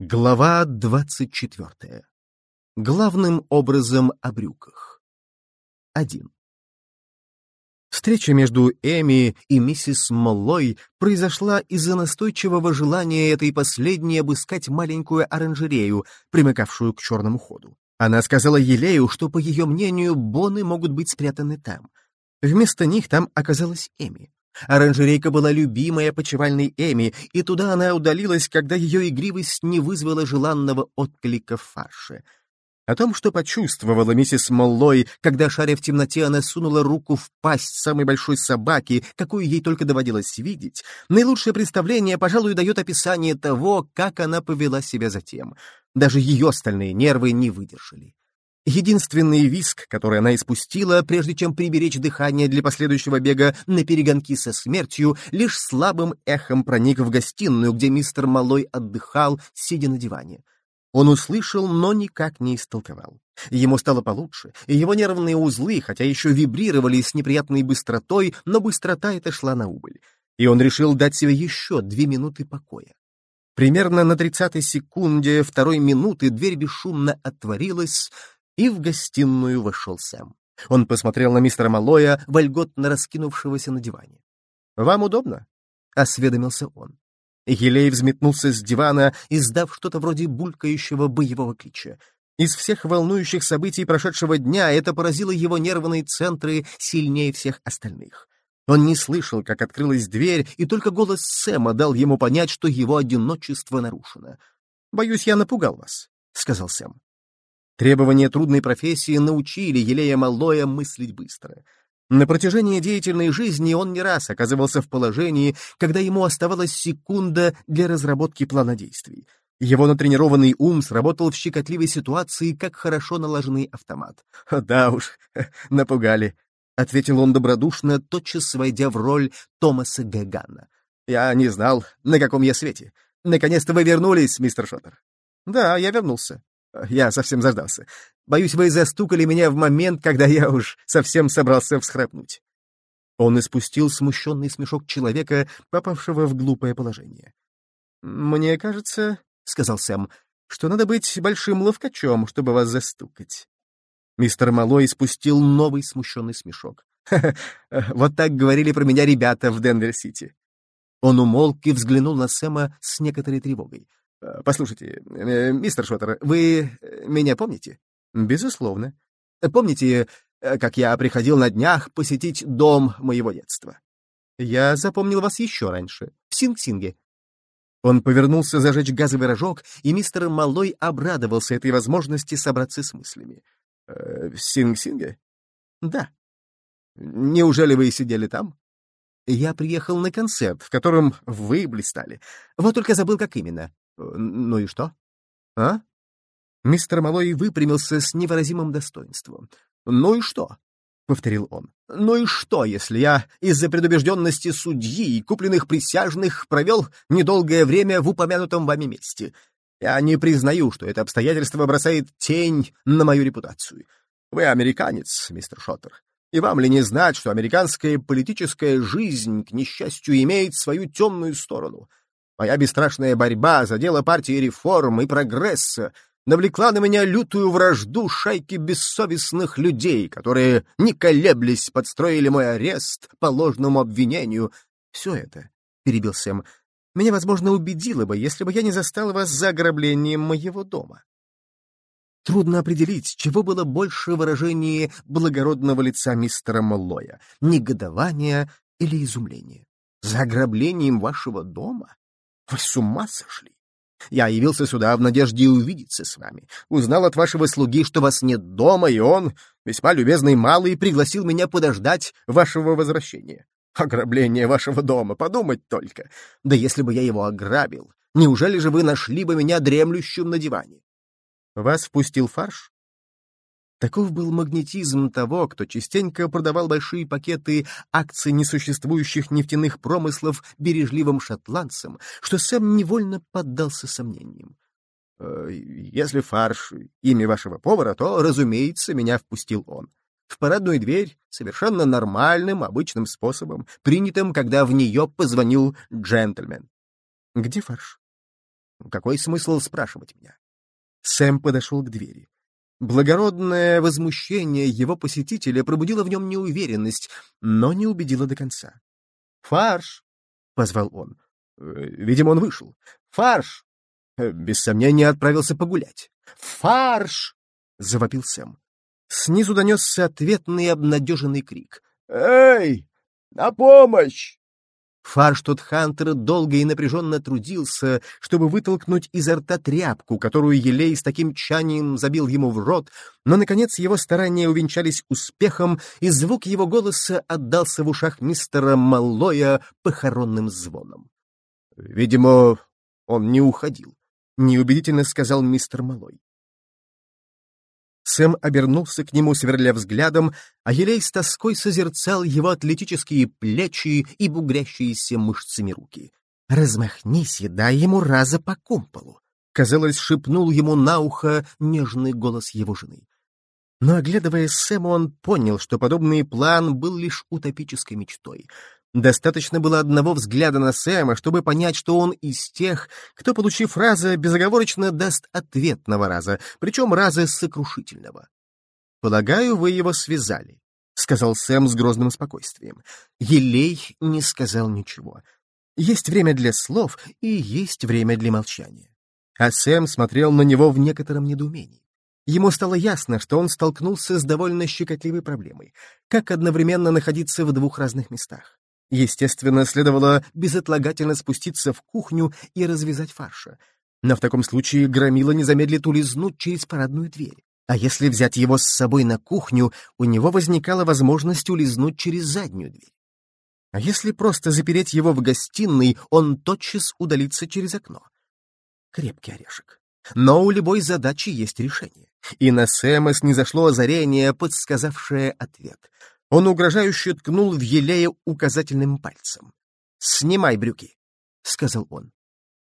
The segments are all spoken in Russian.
Глава двадцать четвертая. Главным образом о брюках. Один. Встреча между Эми и миссис Моллой произошла из-за настойчивого желания этой последней обыскать маленькую оранжерею, примыкавшую к черному ходу. Она сказала Елею, что, по ее мнению, боны могут быть спрятаны там. Вместо них там оказалась Эми. Оранжерейка была любимая почевальной Эми, и туда она удалилась, когда ее игривость не вызвала желанного отклика в фарше. О том, что почувствовала миссис Моллой, когда, шаря в темноте, она сунула руку в пасть самой большой собаки, какую ей только доводилось видеть, наилучшее представление, пожалуй, дает описание того, как она повела себя затем. Даже ее остальные нервы не выдержали. Единственный виск, который она испустила, прежде чем приберечь дыхание для последующего бега на перегонки со смертью, лишь слабым эхом проник в гостиную, где мистер Малой отдыхал, сидя на диване. Он услышал, но никак не истолковал. Ему стало получше, и его нервные узлы, хотя еще вибрировали с неприятной быстротой, но быстрота эта шла на убыль. И он решил дать себе еще две минуты покоя. Примерно на тридцатой секунде второй минуты дверь бесшумно отворилась, и в гостиную вошел Сэм. Он посмотрел на мистера Малоя, вольготно раскинувшегося на диване. «Вам удобно?» — осведомился он. Елей взметнулся с дивана, издав что-то вроде булькающего боевого клича. Из всех волнующих событий прошедшего дня это поразило его нервные центры сильнее всех остальных. Он не слышал, как открылась дверь, и только голос Сэма дал ему понять, что его одиночество нарушено. «Боюсь, я напугал вас», — сказал Сэм. Требования трудной профессии научили Елея Маллоя мыслить быстро. На протяжении деятельной жизни он не раз оказывался в положении, когда ему оставалась секунда для разработки плана действий. Его натренированный ум сработал в щекотливой ситуации, как хорошо налаженный автомат. «Да уж, напугали», — ответил он добродушно, тотчас войдя в роль Томаса Гагана. «Я не знал, на каком я свете. Наконец-то вы вернулись, мистер Шоттер». «Да, я вернулся. Я совсем заждался. Боюсь, вы застукали меня в момент, когда я уж совсем собрался всхрапнуть. Он испустил смущенный смешок человека, попавшего в глупое положение. «Мне кажется, — сказал Сэм, — что надо быть большим ловкачом, чтобы вас застукать». Мистер Малой испустил новый смущенный смешок. «Ха -ха, вот так говорили про меня ребята в Денвер-Сити». Он умолк и взглянул на Сэма с некоторой тревогой. Э, послушайте, э, мистер Шоттер, вы э, меня помните? Безусловно. Помните, как я приходил на днях посетить дом моего детства? Я запомнил вас еще раньше, в Синг-Синге. Он повернулся зажечь газовый рожок, и мистер Малой обрадовался этой возможности собраться с мыслями. «В Синг-Синге?» «Да». «Неужели вы сидели там?» «Я приехал на концерт, в котором вы блистали. Вот только забыл, как именно. «Ну и что?» «А?» Мистер Малой выпрямился с невыразимым достоинством. «Ну и что?» — повторил он. «Ну и что, если я из-за предубежденности судьи и купленных присяжных провел недолгое время в упомянутом вами месте? Я не признаю, что это обстоятельство бросает тень на мою репутацию. Вы американец, мистер Шоттер, и вам ли не знать, что американская политическая жизнь, к несчастью, имеет свою темную сторону? Моя бесстрашная борьба за дело партии реформ и прогресса навлекла на меня лютую вражду шайки бессовестных людей, которые, не колеблясь, подстроили мой арест по ложному обвинению. Все это, — перебил Сэм, — меня, возможно, убедило бы, если бы я не застал вас за ограблением моего дома. Трудно определить, чего было больше выражение благородного лица мистера Маллоя — негодование или изумление. За ограблением вашего дома? Вы с ума сошли? Я явился сюда в надежде увидеться с вами. Узнал от вашего слуги, что вас нет дома, и он, весьма любезный малый, пригласил меня подождать вашего возвращения. Ограбление вашего дома, подумать только. Да если бы я его ограбил, неужели же вы нашли бы меня дремлющим на диване? Вас впустил фарш? Таков был магнетизм того, кто частенько продавал большие пакеты акций несуществующих нефтяных промыслов бережливым шотландцам, что Сэм невольно поддался сомнениям. «Э, «Если фарш — имя вашего повара, то, разумеется, меня впустил он. В парадную дверь совершенно нормальным, обычным способом, принятым, когда в нее позвонил джентльмен. Где фарш? какой смысл спрашивать меня? Сэм подошел к двери. Благородное возмущение его посетителя пробудило в нем неуверенность, но не убедило до конца. «Фарш!» — позвал он. Э, видимо, он вышел. «Фарш!» э, Без сомнения отправился погулять. «Фарш!» — завопил Сэм. Снизу донесся ответный обнадеженный крик. «Эй! На помощь!» Фарш тот Хантер долго и напряженно трудился, чтобы вытолкнуть изо рта тряпку, которую Елей с таким тщанием забил ему в рот, но, наконец, его старания увенчались успехом, и звук его голоса отдался в ушах мистера Маллоя похоронным звоном. «Видимо, он не уходил», — неубедительно сказал мистер Малой. Сэм обернулся к нему, сверля взглядом, а Елей с тоской созерцал его атлетические плечи и бугрящиеся мышцами руки. «Размахнись и дай ему раза по кумполу!» Казалось, шепнул ему на ухо нежный голос его жены. Но, оглядывая Сэма, он понял, что подобный план был лишь утопической мечтой — Достаточно было одного взгляда на Сэма, чтобы понять, что он из тех, кто, получив раза, безоговорочно даст ответного раза, причем раза сокрушительного. «Полагаю, вы его связали», — сказал Сэм с грозным спокойствием. Елей не сказал ничего. Есть время для слов и есть время для молчания. А Сэм смотрел на него в некотором недоумении. Ему стало ясно, что он столкнулся с довольно щекотливой проблемой. Как одновременно находиться в двух разных местах? Естественно, следовало безотлагательно спуститься в кухню и развязать фарша. Но в таком случае Громила не замедлит улизнуть через парадную дверь. А если взять его с собой на кухню, у него возникала возможность улизнуть через заднюю дверь. А если просто запереть его в гостиной, он тотчас удалится через окно. Крепкий орешек. Но у любой задачи есть решение. И на Сэма снизошло озарение, подсказавшее ответ — он угрожающе ткнул в Елея указательным пальцем. «Снимай брюки», — сказал он.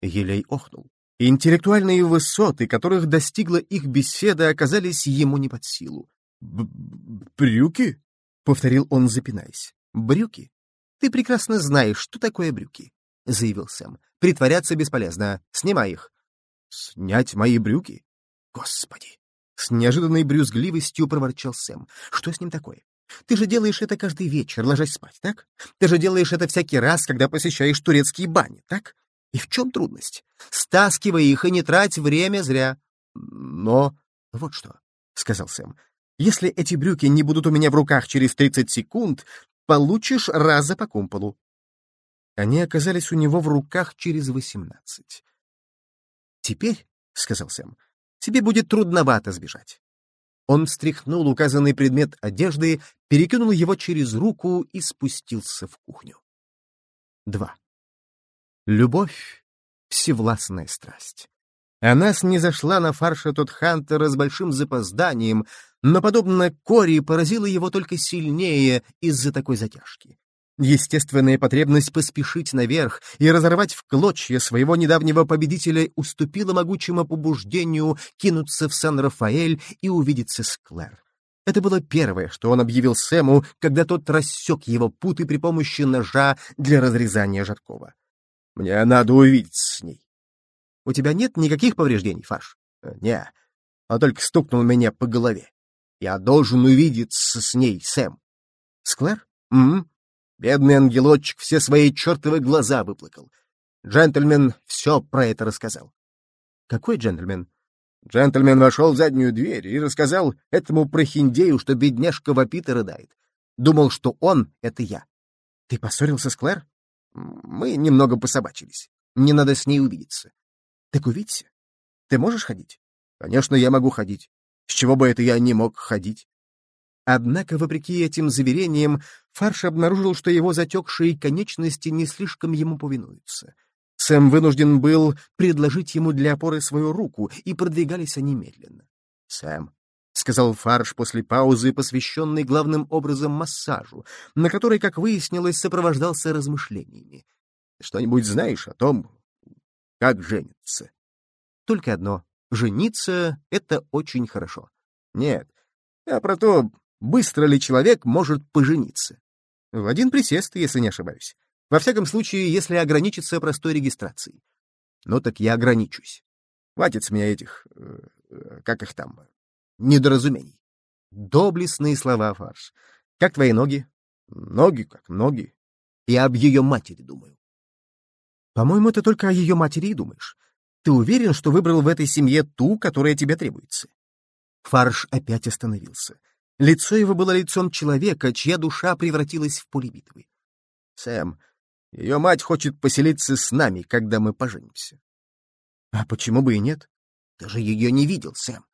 Елей охнул. Интеллектуальные высоты, которых достигла их беседа, оказались ему не под силу. «Брюки?» — повторил он, запинаясь. «Брюки? Ты прекрасно знаешь, что такое брюки», — заявил Сэм. «Притворяться бесполезно. Снимай их». «Снять мои брюки? Господи!» С неожиданной брюзгливостью проворчал Сэм. «Что с ним такое? Ты же делаешь это каждый вечер, ложась спать, так? Ты же делаешь это всякий раз, когда посещаешь турецкие бани, так? И в чем трудность? Стаскивай их и не трать время зря. Но... Вот что, — сказал Сэм. Если эти брюки не будут у меня в руках через 30 секунд, получишь раза по кумполу. Они оказались у него в руках через восемнадцать. «Теперь, — сказал Сэм, — тебе будет трудновато сбежать. Он встряхнул указанный предмет одежды, перекинул его через руку и спустился в кухню. 2. Любовь — всевластная страсть. Она снизошла на фарша тот Хантера с большим запозданием, но, подобно Кори, поразила его только сильнее из-за такой затяжки. Естественная потребность поспешить наверх и разорвать в клочья своего недавнего победителя уступила могучему побуждению кинуться в Сан-Рафаэль и увидеться с Клэр. Это было первое, что он объявил Сэму, когда тот рассек его путы при помощи ножа для разрезания Жаркова. «Мне надо увидеться с ней». «У тебя нет никаких повреждений, Фаш?» «Э, «Не, он только стукнул меня по голове. Я должен увидеться с ней, Сэм». «С Клэр?» «Угу. Бедный ангелочек все свои чертовы глаза выплакал. Джентльмен все про это рассказал. Какой джентльмен? Джентльмен вошел в заднюю дверь и рассказал этому прохиндею, что бедняжка вопит и рыдает. Думал, что он — это я. Ты поссорился с Клэр? Мы немного пособачились. Мне надо с ней увидеться. Так увидься. Ты можешь ходить? Конечно, я могу ходить. С чего бы это я не мог ходить? Однако, вопреки этим заверениям, Фарш обнаружил, что его затекшие конечности не слишком ему повинуются. Сэм вынужден был предложить ему для опоры свою руку, и продвигались они медленно. «Сэм», — сказал Фарш после паузы, посвященной главным образом массажу, на который, как выяснилось, сопровождался размышлениями. «Что-нибудь знаешь о том, как жениться?» «Только одно. Жениться — это очень хорошо». «Нет, я про то, быстро ли человек может пожениться. В один присест, если не ошибаюсь. Во всяком случае, если ограничиться простой регистрацией. Ну так я ограничусь. Хватит с меня этих... Э, как их там? Недоразумений. Доблестные слова, Фарш. Как твои ноги? Ноги как ноги. Я об ее матери думаю. По-моему, ты только о ее матери и думаешь. Ты уверен, что выбрал в этой семье ту, которая тебе требуется? Фарш опять остановился. Лицо его было лицом человека, чья душа превратилась в поле битвы. Сэм, ее мать хочет поселиться с нами, когда мы поженимся. А почему бы и нет? Ты же ее не видел, Сэм.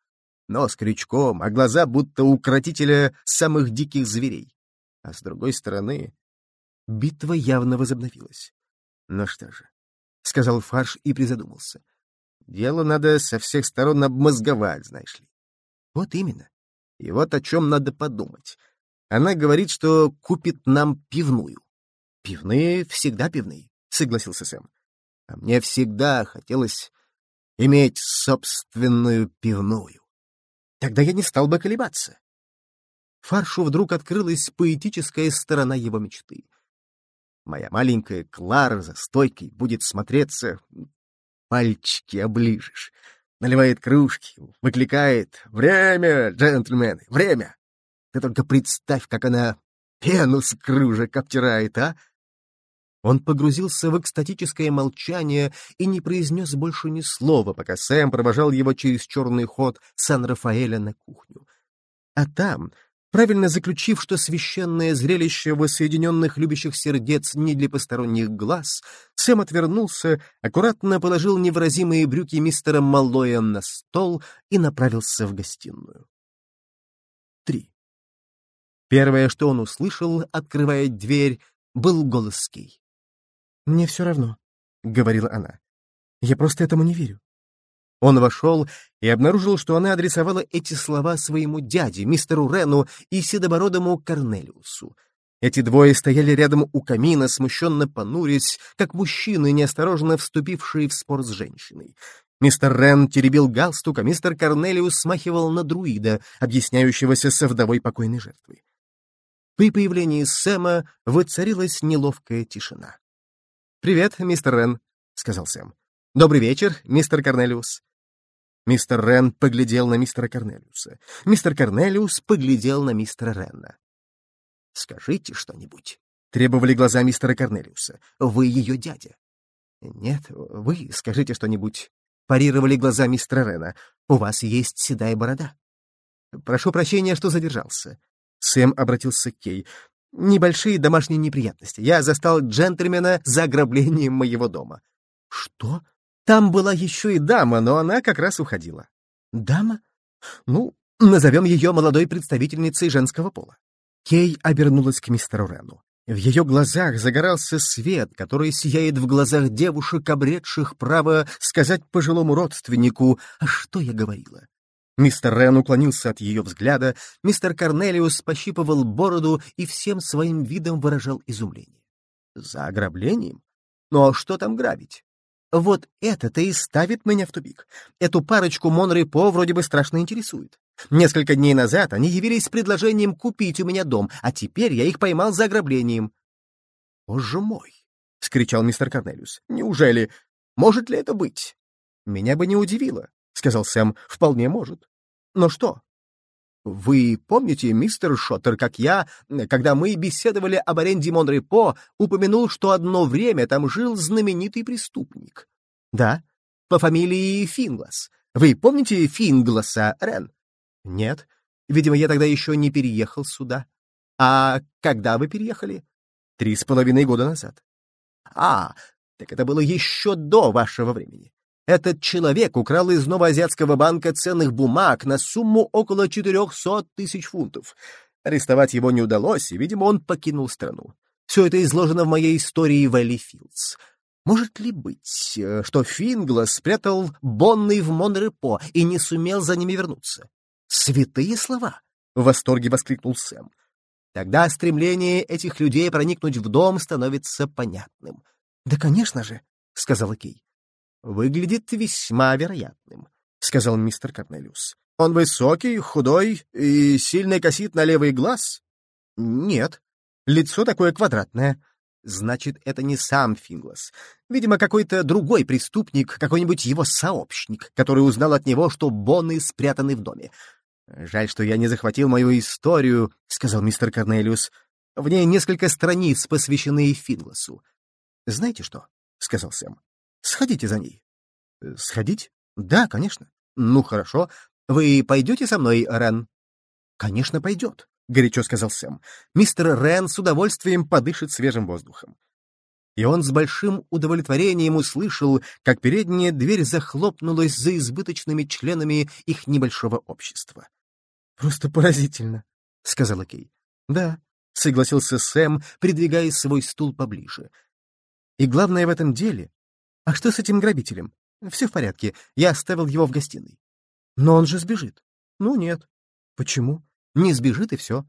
Нос крючком, а глаза будто укротителя самых диких зверей. А с другой стороны, битва явно возобновилась. Ну что же, — сказал Фарш и призадумался. Дело надо со всех сторон обмозговать, знаешь ли. Вот именно. И вот о чем надо подумать. Она говорит, что купит нам пивную. Пивные всегда пивные, — согласился Сэм. А мне всегда хотелось иметь собственную пивную. Тогда я не стал бы колебаться. Фаршу вдруг открылась поэтическая сторона его мечты. Моя маленькая Клара за стойкой будет смотреться... Пальчики оближешь. Наливает кружки, выкликает «Время, джентльмены, время!» Ты только представь, как она пену с кружек обтирает, а? Он погрузился в экстатическое молчание и не произнес больше ни слова, пока Сэм провожал его через черный ход Сан-Рафаэля на кухню. А там, правильно заключив, что священное зрелище воссоединенных любящих сердец не для посторонних глаз, Сэм отвернулся, аккуратно положил невыразимые брюки мистера Маллоя на стол и направился в гостиную. 3. Первое, что он услышал, открывая дверь, был голос Кей. «Мне все равно», — говорила она. «Я просто этому не верю». Он вошел и обнаружил, что она адресовала эти слова своему дяде, мистеру Рену и седобородому Корнелиусу. Эти двое стояли рядом у камина, смущенно понурясь, как мужчины, неосторожно вступившие в спор с женщиной. Мистер Рен теребил галстук, а мистер Корнелиус смахивал на друида, объясняющегося со вдовой покойной жертвы. При появлении Сэма воцарилась неловкая тишина. «Привет, мистер Рен», — сказал Сэм. «Добрый вечер, мистер Корнелиус». Мистер Рен поглядел на мистера Корнелиуса. Мистер Корнелиус поглядел на мистера Ренна. «Скажите что-нибудь», — требовали глаза мистера Корнелиуса. «Вы ее дядя». «Нет, вы скажите что-нибудь», — парировали глаза мистера Рена. «У вас есть седая борода». «Прошу прощения, что задержался». Сэм обратился к Кей. Небольшие домашние неприятности. Я застал джентльмена за ограблением моего дома. Что? Там была еще и дама, но она как раз уходила. Дама? Ну, назовем ее молодой представительницей женского пола. Кей обернулась к мистеру Рену. В ее глазах загорался свет, который сияет в глазах девушек, обретших право сказать пожилому родственнику, «А что я говорила?» Мистер Рен уклонился от ее взгляда, мистер Корнелиус пощипывал бороду и всем своим видом выражал изумление. «За ограблением? Ну а что там грабить?» Вот это-то и ставит меня в тупик. Эту парочку Монры По вроде бы страшно интересует. Несколько дней назад они явились с предложением купить у меня дом, а теперь я их поймал за ограблением. «Боже мой!» — скричал мистер Корнелиус. «Неужели? Может ли это быть?» «Меня бы не удивило. — сказал Сэм. — Вполне может. Но что? Вы помните, мистер Шоттер, как я, когда мы беседовали об аренде Монрепо, упомянул, что одно время там жил знаменитый преступник? Да, по фамилии Финглас. Вы помните Фингласа, Рен? Нет. Видимо, я тогда еще не переехал сюда. А когда вы переехали? Три с половиной года назад. А, так это было еще до вашего времени. Этот человек украл из Новоазиатского банка ценных бумаг на сумму около 400 тысяч фунтов. Арестовать его не удалось, и, видимо, он покинул страну. Все это изложено в моей истории Вэлли Филдс. Может ли быть, э, что Фингла спрятал Бонны в Монрепо и не сумел за ними вернуться? Святые слова! — в восторге воскликнул Сэм. Тогда стремление этих людей проникнуть в дом становится понятным. — Да, конечно же, — сказала Кей выглядит весьма вероятным», — сказал мистер Корнелиус. «Он высокий, худой и сильно косит на левый глаз?» «Нет. Лицо такое квадратное. Значит, это не сам Финглас. Видимо, какой-то другой преступник, какой-нибудь его сообщник, который узнал от него, что боны спрятаны в доме. «Жаль, что я не захватил мою историю», — сказал мистер Корнелиус. «В ней несколько страниц, посвященные Фингласу». «Знаете что?» — сказал Сэм. «Сходите за ней». «Э, «Сходить? Да, конечно». «Ну, хорошо. Вы пойдете со мной, Рен?» «Конечно, пойдет», — горячо сказал Сэм. «Мистер Рен с удовольствием подышит свежим воздухом». И он с большим удовлетворением услышал, как передняя дверь захлопнулась за избыточными членами их небольшого общества. «Просто поразительно», — сказала Кей. «Да», — согласился Сэм, придвигая свой стул поближе. «И главное в этом деле... А что с этим грабителем? Все в порядке, я оставил его в гостиной». «Но он же сбежит». «Ну нет». «Почему?» «Не сбежит и все.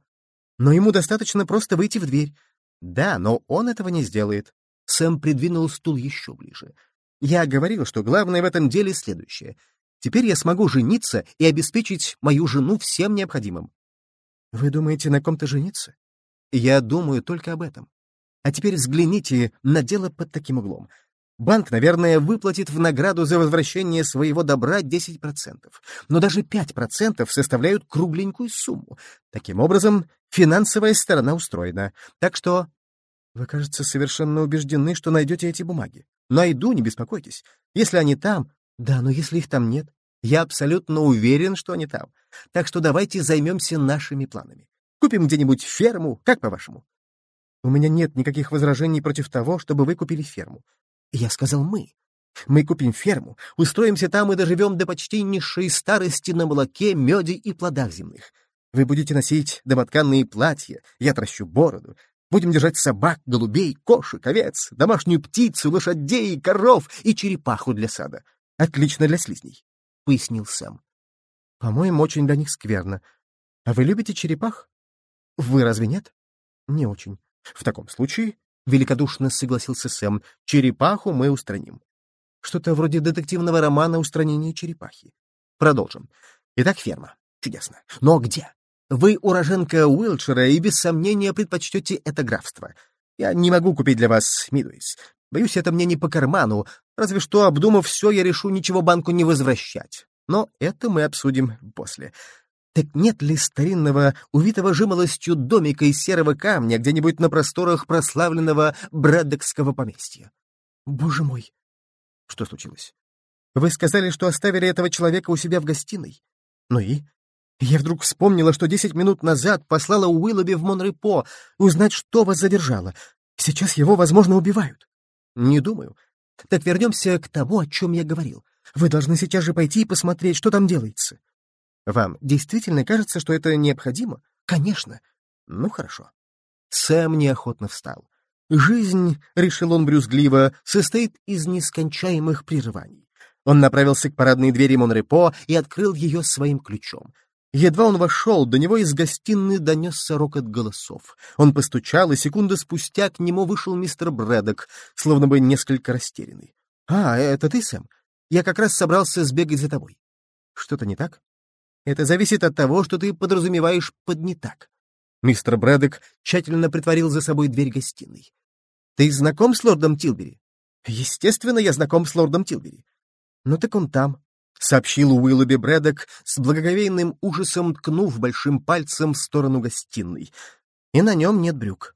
Но ему достаточно просто выйти в дверь». «Да, но он этого не сделает». Сэм придвинул стул еще ближе. «Я говорил, что главное в этом деле следующее — Теперь я смогу жениться и обеспечить мою жену всем необходимым. Вы думаете на ком-то жениться? Я думаю только об этом. А теперь взгляните на дело под таким углом. Банк, наверное, выплатит в награду за возвращение своего добра 10%, но даже 5% составляют кругленькую сумму. Таким образом, финансовая сторона устроена. Так что... Вы, кажется, совершенно убеждены, что найдете эти бумаги. Найду, не беспокойтесь. Если они там, да, но если их там нет, я абсолютно уверен, что они там. Так что давайте займемся нашими планами. Купим где-нибудь ферму, как по-вашему? У меня нет никаких возражений против того, чтобы вы купили ферму. Я сказал «мы». Мы купим ферму, устроимся там и доживем до почти низшей старости на молоке, меде и плодах земных. Вы будете носить домотканные платья, я тращу бороду. Будем держать собак, голубей, кошек, овец, домашнюю птицу, лошадей, коров и черепаху для сада. Отлично для слизней», — пояснил Сэм. «По-моему, очень для них скверно. А вы любите черепах? Вы разве нет? Не очень. В таком случае, — великодушно согласился Сэм, — черепаху мы устраним. Что-то вроде детективного романа устранения черепахи. Продолжим. Итак, ферма. Чудесно. Но где? Вы уроженка Уилчера и без сомнения предпочтете это графство. Я не могу купить для вас Мидуис. Боюсь, это мне не по карману, разве что, обдумав все, я решу ничего банку не возвращать. Но это мы обсудим после. Так нет ли старинного, увитого жимолостью домика из серого камня где-нибудь на просторах прославленного Брэддокского поместья? Боже мой! Что случилось? Вы сказали, что оставили этого человека у себя в гостиной. Ну и? Я вдруг вспомнила, что десять минут назад послала Уиллоби в Монрепо узнать, что вас задержало. Сейчас его, возможно, убивают. Не думаю. Так вернемся к тому, о чем я говорил. Вы должны сейчас же пойти и посмотреть, что там делается. Вам действительно кажется, что это необходимо? Конечно. Ну, хорошо. Сэм неохотно встал. Жизнь, — решил он брюзгливо, — состоит из нескончаемых прерываний. Он направился к парадной двери Монрепо и открыл ее своим ключом. Едва он вошел, до него из гостиной донесся рокот голосов. Он постучал, и секунду спустя к нему вышел мистер Брэдок, словно бы несколько растерянный. — А, это ты, Сэм? Я как раз собрался сбегать за тобой. — Что-то не так? — Это зависит от того, что ты подразумеваешь под «не так». Мистер Брэдок тщательно притворил за собой дверь гостиной. — Ты знаком с лордом Тилбери? — Естественно, я знаком с лордом Тилбери. — Ну так он там, — сообщил Уиллоби Брэдок с благоговейным ужасом, ткнув большим пальцем в сторону гостиной. «И на нем нет брюк».